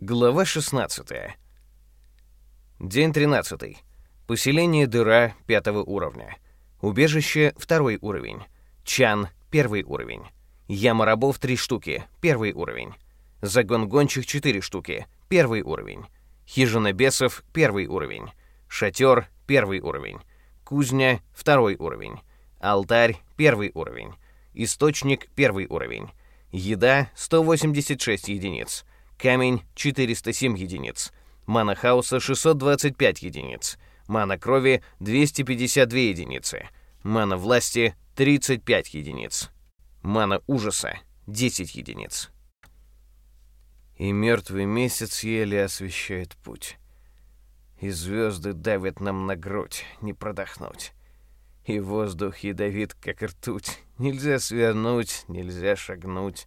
Глава 16. День 13. Поселение Дыра пятого уровня. Убежище второй уровень. Чан первый уровень. Яма рабов три штуки первый уровень. Загон гончих четыре штуки первый уровень. Хижина бесов первый уровень. Шатер первый уровень. Кузня второй уровень. Алтарь первый уровень. Источник первый уровень. Еда 186 единиц. Камень 407 единиц. Мана хаоса 625 единиц. Мана крови 252 единицы. Мана власти 35 единиц. Мана ужаса 10 единиц. И мертвый месяц еле освещает путь. И звезды давят нам на грудь, не продохнуть. И воздух ядовит, как ртуть. Нельзя свернуть, нельзя шагнуть.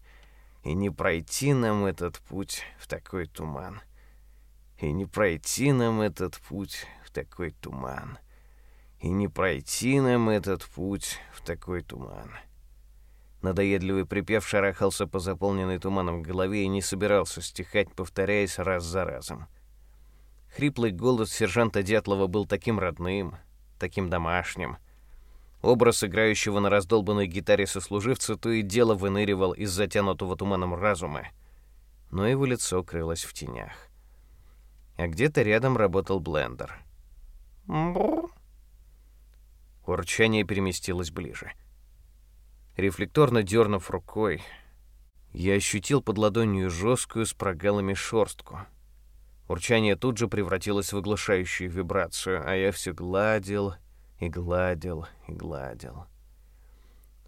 И не пройти нам этот путь в такой туман. И не пройти нам этот путь в такой туман. И не пройти нам этот путь в такой туман. Надоедливый припев шарахался по заполненной туманом голове и не собирался стихать, повторяясь раз за разом. Хриплый голос сержанта Дятлова был таким родным, таким домашним — Образ играющего на раздолбанной гитаре сослуживца то и дело выныривал из затянутого туманом разума, но его лицо крылось в тенях. А где-то рядом работал блендер. Урчание переместилось ближе. Рефлекторно дернув рукой, я ощутил под ладонью жесткую с прогалами шорстку. Урчание тут же превратилось в оглушающую вибрацию, а я все гладил и гладил, и гладил.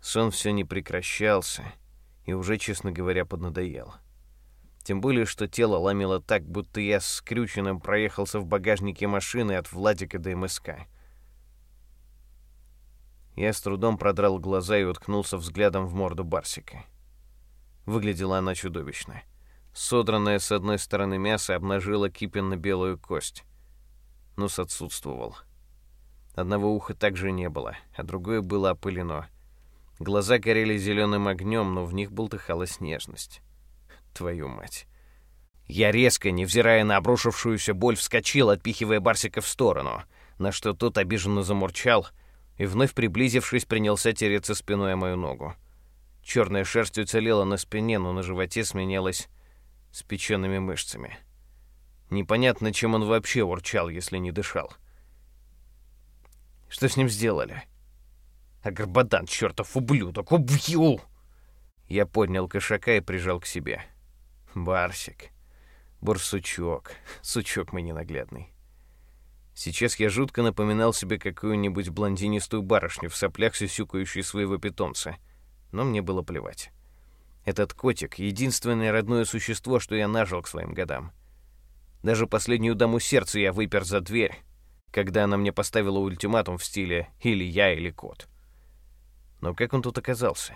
Сон все не прекращался и уже, честно говоря, поднадоел. Тем более, что тело ломило так, будто я с скрюченным проехался в багажнике машины от Владика до МСК. Я с трудом продрал глаза и уткнулся взглядом в морду Барсика. Выглядела она чудовищно. Содранное с одной стороны мясо обнажило кипенно-белую кость. Нос отсутствовал. — Одного уха также не было, а другое было опылено. Глаза горели зеленым огнем, но в них бултыхалась нежность. Твою мать. Я резко, невзирая на обрушившуюся боль, вскочил, отпихивая Барсика в сторону, на что тот обиженно замурчал и, вновь приблизившись, принялся тереться спиной о мою ногу. Черная шерсть уцелела на спине, но на животе сменялась с печеными мышцами. Непонятно, чем он вообще урчал, если не дышал. Что с ним сделали? А Горбадан, чертов ублюдок, убью! Я поднял кошака и прижал к себе. Барсик. Бурсучок. Сучок мой ненаглядный. Сейчас я жутко напоминал себе какую-нибудь блондинистую барышню в соплях, сюсюкающую своего питомца. Но мне было плевать. Этот котик — единственное родное существо, что я нажил к своим годам. Даже последнюю даму сердца я выпер за дверь, когда она мне поставила ультиматум в стиле «или я, или кот». Но как он тут оказался?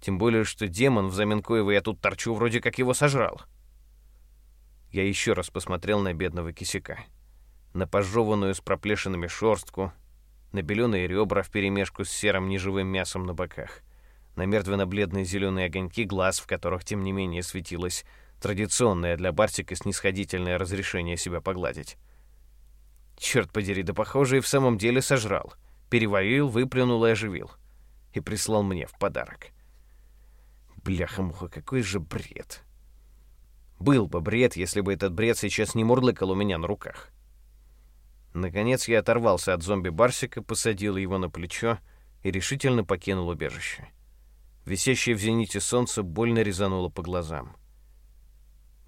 Тем более, что демон, взамен коего я тут торчу, вроде как его сожрал. Я еще раз посмотрел на бедного кисяка. На пожеванную с проплешинами шорстку, на беленые ребра вперемешку с серым неживым мясом на боках, на мертвенно-бледные зеленые огоньки глаз, в которых, тем не менее, светилось традиционное для Бартика снисходительное разрешение себя погладить. Черт подери, да похоже, и в самом деле сожрал. Переварил, выплюнул и оживил. И прислал мне в подарок. Бляха-муха, какой же бред. Был бы бред, если бы этот бред сейчас не мурлыкал у меня на руках. Наконец я оторвался от зомби-барсика, посадил его на плечо и решительно покинул убежище. Висящее в зените солнце больно резануло по глазам.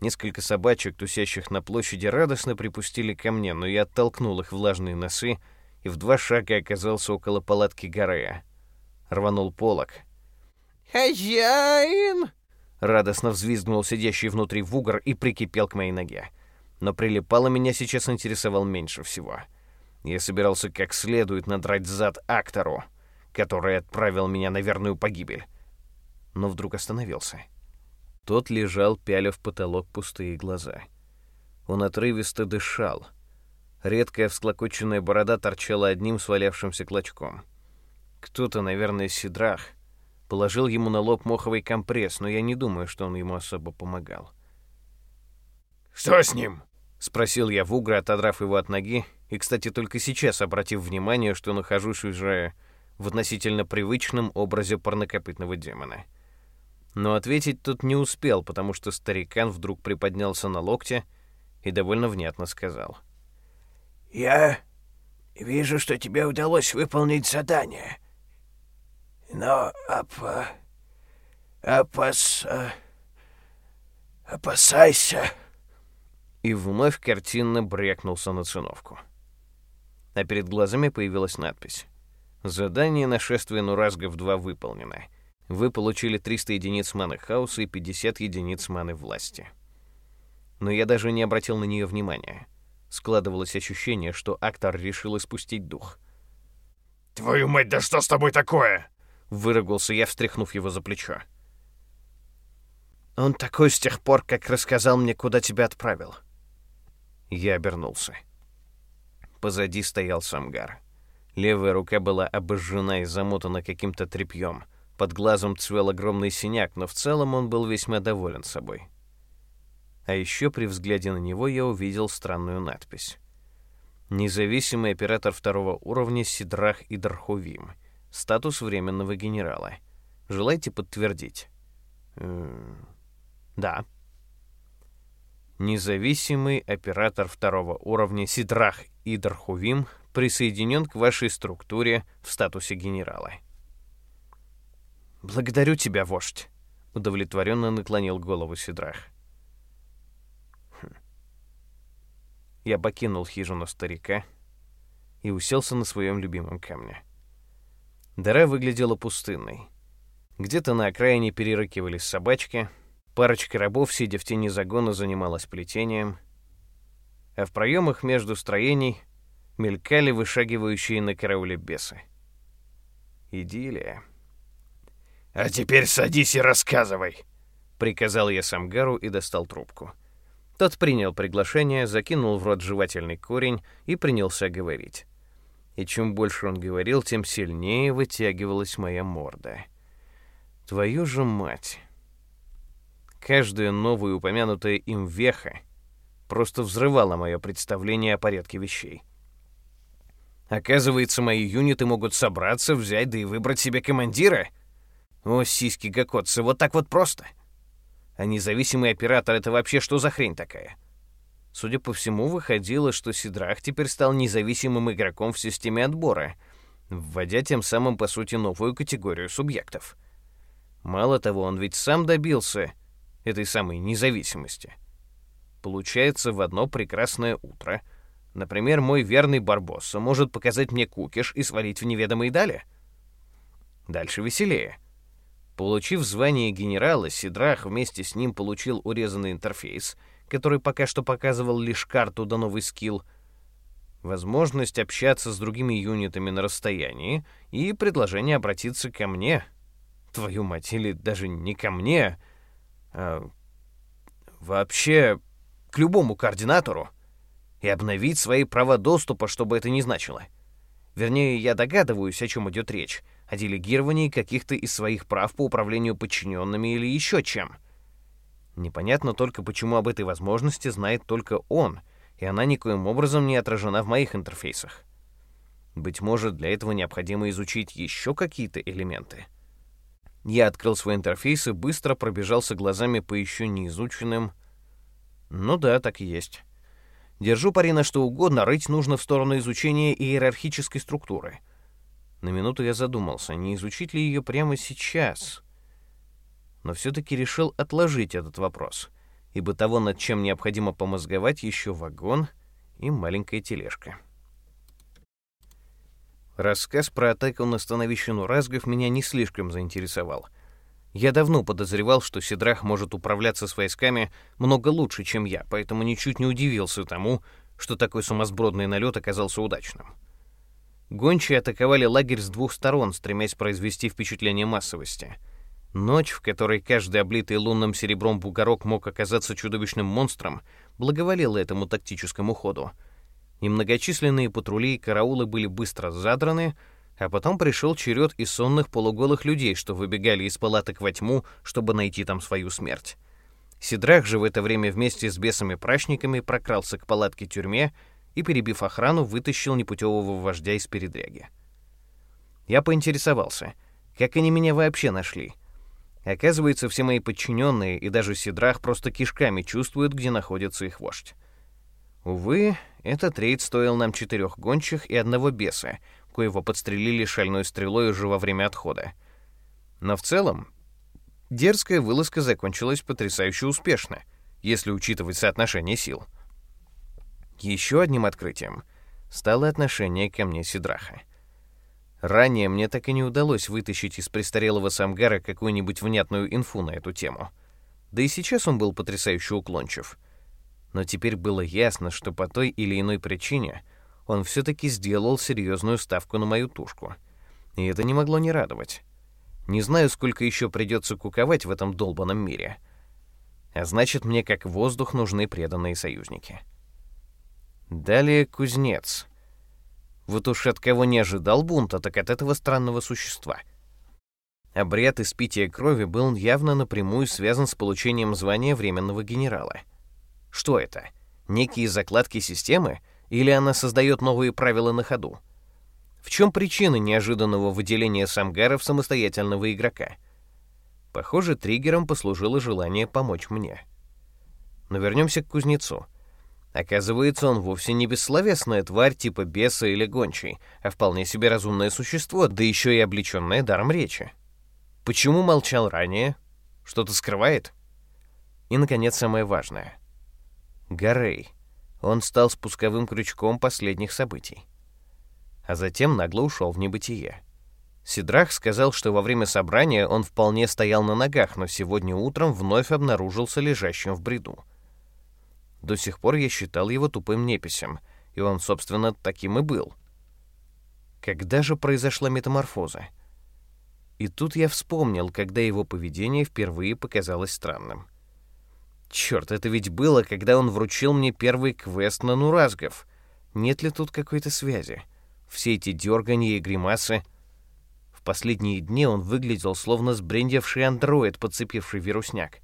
Несколько собачек, тусящих на площади, радостно припустили ко мне, но я оттолкнул их влажные носы и в два шага оказался около палатки Горея. Рванул полок. «Хозяин!» Радостно взвизгнул сидящий внутри вугор и прикипел к моей ноге. Но прилипало меня сейчас интересовал меньше всего. Я собирался как следует надрать зад актору, который отправил меня на верную погибель. Но вдруг остановился. — тот лежал, пяля в потолок пустые глаза. Он отрывисто дышал. Редкая всклокоченная борода торчала одним свалявшимся клочком. Кто-то, наверное, Сидрах, положил ему на лоб моховый компресс, но я не думаю, что он ему особо помогал. «Что с ним?» — спросил я Вугра, отодрав его от ноги, и, кстати, только сейчас обратив внимание, что нахожусь уже в относительно привычном образе парнокопытного демона. Но ответить тут не успел, потому что старикан вдруг приподнялся на локте и довольно внятно сказал. «Я вижу, что тебе удалось выполнить задание. Но опа... опас... опасайся...» И вновь картинно брякнулся на циновку. А перед глазами появилась надпись. Задание нашествия Нуразгов-2 выполнено. Вы получили 300 единиц маны хаоса и 50 единиц маны власти. Но я даже не обратил на нее внимания. Складывалось ощущение, что актор решил испустить дух. «Твою мать, да что с тобой такое?» Выругался я, встряхнув его за плечо. «Он такой с тех пор, как рассказал мне, куда тебя отправил». Я обернулся. Позади стоял Самгар. Левая рука была обожжена и замотана каким-то тряпьем. Под глазом цвел огромный синяк, но в целом он был весьма доволен собой. А еще при взгляде на него я увидел странную надпись. Независимый оператор второго уровня Сидрах и Дарховим. Статус временного генерала. Желаете подтвердить? да. Независимый оператор второго уровня Сидрах и Дарховим присоединен к вашей структуре в статусе генерала. «Благодарю тебя, вождь», — удовлетворенно наклонил голову Сидрах. Я покинул хижину старика и уселся на своем любимом камне. Дыра выглядела пустынной. Где-то на окраине перерыкивались собачки, парочка рабов, сидя в тени загона, занималась плетением, а в проемах между строений мелькали вышагивающие на карауле бесы. Идиллия. «А теперь садись и рассказывай», — приказал я Самгару и достал трубку. — тот принял приглашение, закинул в рот жевательный корень и принялся говорить. И чем больше он говорил, тем сильнее вытягивалась моя морда. Твою же мать! Каждая новая упомянутая им веха просто взрывала мое представление о порядке вещей. Оказывается, мои юниты могут собраться, взять да и выбрать себе командира? О, сиськи гакотцы, вот так вот просто! — а независимый оператор — это вообще что за хрень такая? Судя по всему, выходило, что Сидрах теперь стал независимым игроком в системе отбора, вводя тем самым, по сути, новую категорию субъектов. Мало того, он ведь сам добился этой самой независимости. Получается, в одно прекрасное утро, например, мой верный Барбосса может показать мне кукиш и свалить в неведомые дали? Дальше веселее — Получив звание генерала, Сидрах вместе с ним получил урезанный интерфейс, который пока что показывал лишь карту да новый скилл, возможность общаться с другими юнитами на расстоянии и предложение обратиться ко мне. Твою мать, или даже не ко мне, а вообще к любому координатору и обновить свои права доступа, чтобы это не значило. Вернее, я догадываюсь, о чем идет речь — о делегировании каких-то из своих прав по управлению подчиненными или еще чем. Непонятно только, почему об этой возможности знает только он, и она никоим образом не отражена в моих интерфейсах. Быть может, для этого необходимо изучить еще какие-то элементы. Я открыл свой интерфейс и быстро пробежался глазами по еще не изученным. Ну да, так и есть. Держу пари на что угодно, рыть нужно в сторону изучения иерархической структуры — на минуту я задумался, не изучить ли ее прямо сейчас. Но все-таки решил отложить этот вопрос, ибо того, над чем необходимо помозговать, еще вагон и маленькая тележка. Рассказ про атаку на становище Нуразгов меня не слишком заинтересовал. Я давно подозревал, что Сидрах может управляться с войсками много лучше, чем я, поэтому ничуть не удивился тому, что такой сумасбродный налет оказался удачным. Гончие атаковали лагерь с двух сторон, стремясь произвести впечатление массовости. Ночь, в которой каждый облитый лунным серебром бугорок мог оказаться чудовищным монстром, благоволила этому тактическому ходу. Немногочисленные патрули и караулы были быстро задраны, а потом пришел черед и сонных полуголых людей, что выбегали из палаток во тьму, чтобы найти там свою смерть. Сидрах же в это время вместе с бесами-прачниками прокрался к палатке-тюрьме и, перебив охрану, вытащил непутевого вождя из передряги. Я поинтересовался, как они меня вообще нашли. Оказывается, все мои подчиненные и даже Сидрах просто кишками чувствуют, где находится их вождь. Увы, этот рейд стоил нам четырех гончих и одного беса, коего подстрелили шальной стрелой уже во время отхода. Но в целом, дерзкая вылазка закончилась потрясающе успешно, если учитывать соотношение сил. Еще одним открытием стало отношение ко мне Сидраха. Ранее мне так и не удалось вытащить из престарелого самгара какую-нибудь внятную инфу на эту тему. Да и сейчас он был потрясающе уклончив. Но теперь было ясно, что по той или иной причине он все-таки сделал серьезную ставку на мою тушку. И это не могло не радовать. Не знаю, сколько еще придется куковать в этом долбанном мире. А значит, мне как воздух нужны преданные союзники. Далее кузнец. Вот уж от кого не ожидал бунта, так от этого странного существа. Обряд испития крови был явно напрямую связан с получением звания временного генерала. Что это? Некие закладки системы? Или она создает новые правила на ходу? В чем причина неожиданного выделения самгаров самостоятельного игрока? Похоже, триггером послужило желание помочь мне. Но вернемся к кузнецу. Оказывается, он вовсе не бессловесная тварь типа беса или гончей, а вполне себе разумное существо, да еще и облеченное даром речи. Почему молчал ранее? Что-то скрывает? И, наконец, самое важное. Гарей. Он стал спусковым крючком последних событий а затем нагло ушел в небытие. Сидрах сказал, что во время собрания он вполне стоял на ногах, но сегодня утром вновь обнаружился лежащим в бреду. До сих пор я считал его тупым неписем, и он, собственно, таким и был. Когда же произошла метаморфоза? И тут я вспомнил, когда его поведение впервые показалось странным. Черт, это ведь было, когда он вручил мне первый квест на Нуразгов. Нет ли тут какой-то связи? — все эти дерганья и гримасы. В последние дни он выглядел словно сбрендевший андроид, подцепивший вирусняк.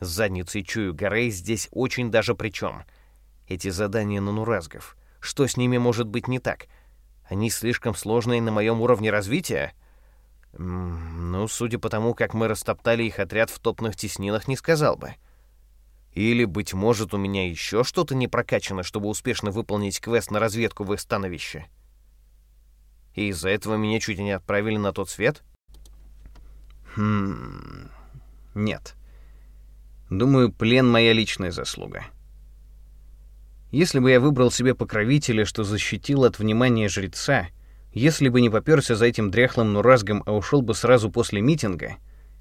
Задницей чую, Горей здесь очень даже при чем. Эти задания на Нуразгов. Что с ними может быть не так? Они слишком сложные на моем уровне развития? Ну, судя по тому, как мы растоптали их отряд в топных теснинах, не сказал бы. Или, быть может, у меня еще что-то не прокачано, чтобы успешно выполнить квест на разведку в их становище и из-за этого меня чуть не отправили на тот свет? Хм... Нет. Думаю, плен — моя личная заслуга. Если бы я выбрал себе покровителя, что защитил от внимания жреца, если бы не попёрся за этим дряхлым нуразгом, а ушел бы сразу после митинга,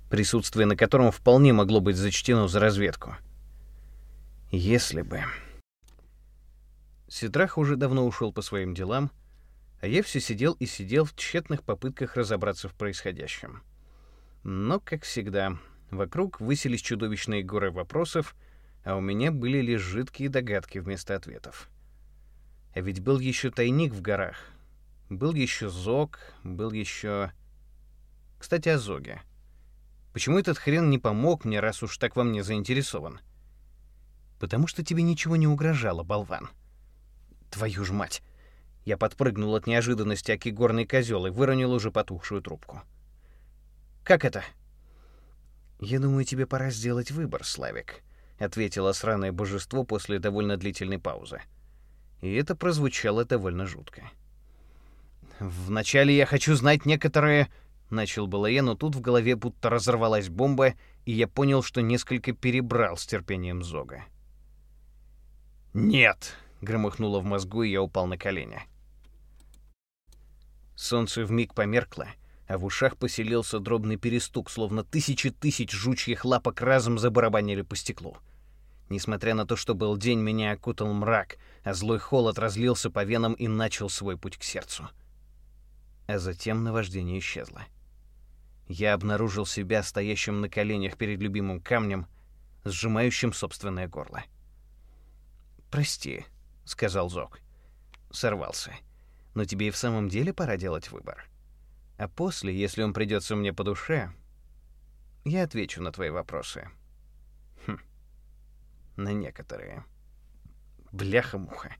присутствие на котором вполне могло быть зачтено за разведку. Если бы... Ситрах уже давно ушел по своим делам, а я все сидел и сидел в тщетных попытках разобраться в происходящем. Но, как всегда, вокруг высились чудовищные горы вопросов, а у меня были лишь жидкие догадки вместо ответов. А ведь был еще тайник в горах. Был еще Зог, был еще... Кстати, о Зоге. Почему этот хрен не помог мне, раз уж так во мне заинтересован? Потому что тебе ничего не угрожало, болван. Твою ж мать! Я подпрыгнул от неожиданности, аки горный козел, и выронил уже потухшую трубку. «Как это?» «Я думаю, тебе пора сделать выбор, Славик», — ответило сраное божество после довольно длительной паузы. И это прозвучало довольно жутко. «Вначале я хочу знать некоторые...» — начал было я, но тут в голове будто разорвалась бомба, и я понял, что несколько перебрал с терпением Зога. «Нет!» — громыхнуло в мозгу, и я упал на колени. Солнце вмиг померкло, а в ушах поселился дробный перестук, словно тысячи тысяч жучьих лапок разом забарабанили по стеклу. Несмотря на то, что был день, меня окутал мрак, а злой холод разлился по венам и начал свой путь к сердцу. А затем наваждение исчезло. Я обнаружил себя стоящим на коленях перед любимым камнем, сжимающим собственное горло. «Прости», — сказал Зок. Сорвался но тебе и в самом деле пора делать выбор. А после, если он придется мне по душе, я отвечу на твои вопросы. Хм. На некоторые. Бляха-муха.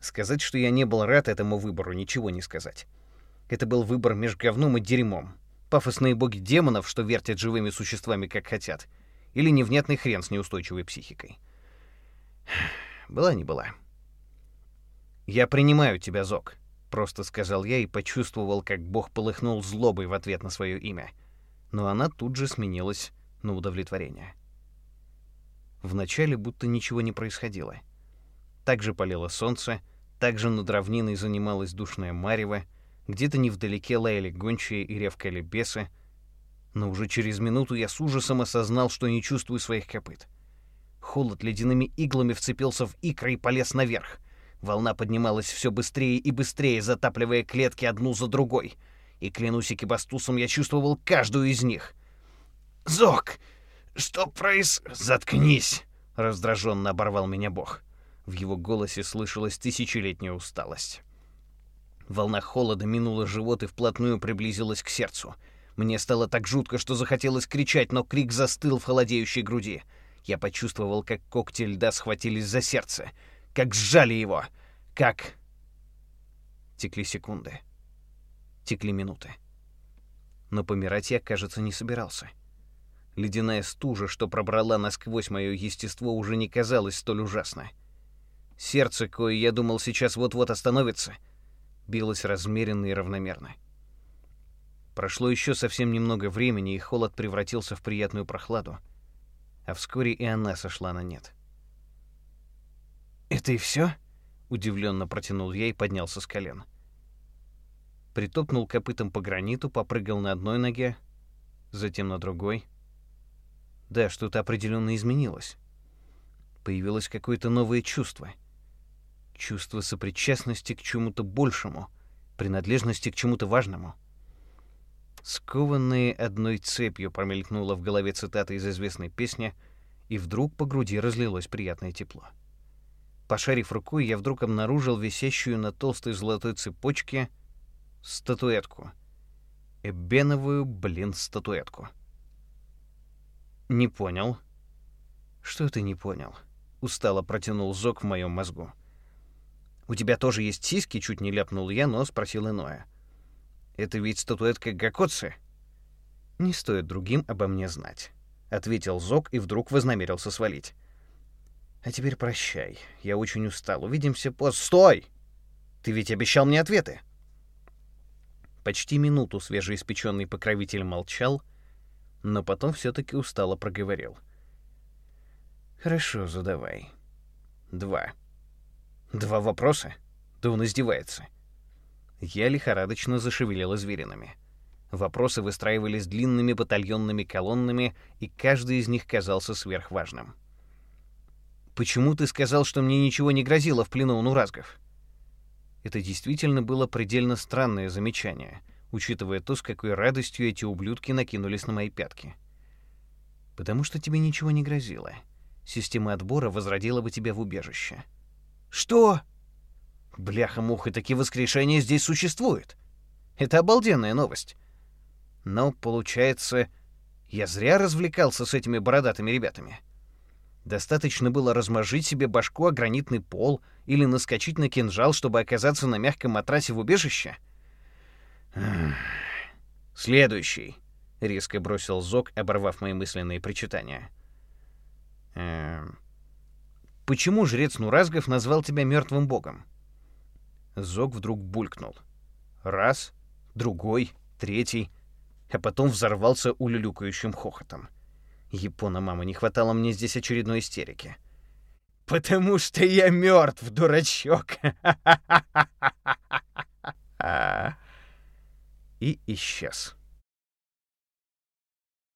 Сказать, что я не был рад этому выбору, ничего не сказать. Это был выбор между говном и дерьмом. Пафосные боги демонов, что вертят живыми существами как хотят. Или невнятный хрен с неустойчивой психикой. Была не была. «Я принимаю тебя, Зок», — просто сказал я и почувствовал, как бог полыхнул злобой в ответ на свое имя. Но она тут же сменилась на удовлетворение. Вначале будто ничего не происходило. Так же палило солнце, так же над равниной занималась душная марево, где-то невдалеке лаяли гончие и ревкали бесы, но уже через минуту я с ужасом осознал, что не чувствую своих копыт. Холод ледяными иглами вцепился в икры и полез наверх. Волна поднималась все быстрее и быстрее, затапливая клетки одну за другой. И, клянусь экибастусом, я чувствовал каждую из них. «Зок! Что проис...» «Заткнись!» — раздраженно оборвал меня бог. В его голосе слышалась тысячелетняя усталость. Волна холода минула живот и вплотную приблизилась к сердцу. Мне стало так жутко, что захотелось кричать, но крик застыл в холодеющей груди. Я почувствовал, как когти льда схватились за сердце, как сжали его, как... Текли секунды. Текли минуты. Но помирать я, кажется, не собирался. Ледяная стужа, что пробрала насквозь мое естество, уже не казалась столь ужасно. Сердце, кое я думал сейчас вот-вот остановится, билось размеренно и равномерно. Прошло еще совсем немного времени, и холод превратился в приятную прохладу, а вскоре и она сошла на нет. «Это и все?» — удивленно протянул я и поднялся с колен. Притопнул копытом по граниту, попрыгал на одной ноге, затем на другой. Да, что-то определенно изменилось. Появилось какое-то новое чувство — чувство сопричастности к чему-то большему, принадлежности к чему-то важному. Скованные одной цепью промелькнула в голове цитата из известной песни, и вдруг по груди разлилось приятное тепло. Пошарив рукой, я вдруг обнаружил висящую на толстой золотой цепочке статуэтку. Эбеновую, блин, статуэтку. Не понял. Что ты не понял? Устало протянул Зок в моем мозгу. «У тебя тоже есть сиськи?» — чуть не ляпнул я, но спросил иное. «Это ведь статуэтка Гакоци?» «Не стоит другим обо мне знать», — ответил Зок и вдруг вознамерился свалить. «А теперь прощай. Я очень устал. Увидимся поз... Стой! Ты ведь обещал мне ответы!» Почти минуту свежеиспеченный покровитель молчал, но потом все-таки устало проговорил. «Хорошо, задавай. Два». Два вопроса? Да он издевается. Я лихорадочно зашевелил извилинами. Вопросы выстраивались длинными батальонными колоннами, и каждый из них казался сверхважным. «Почему ты сказал, что мне ничего не грозило в плену у нуразгов?» Это действительно было предельно странное замечание, учитывая то, с какой радостью эти ублюдки накинулись на мои пятки. «Потому что тебе ничего не грозило. Система отбора возродила бы тебя в убежище». Что? Бляха-муха, такие воскрешения здесь существуют. Это обалденная новость. Но, получается, я зря развлекался с этими бородатыми ребятами. Достаточно было размажить себе башку о гранитный пол или наскочить на кинжал, чтобы оказаться на мягком матрасе в убежище. Следующий, резко бросил Зок, оборвав мои мысленные причитания. Эм, Почему жрец Нуразгов назвал тебя мертвым богом? Зог вдруг булькнул. Раз, другой, третий, а потом взорвался улюлюкающим хохотом. Япона мама, не хватало мне здесь очередной истерики. Потому что я мертв, дурачок. И исчез.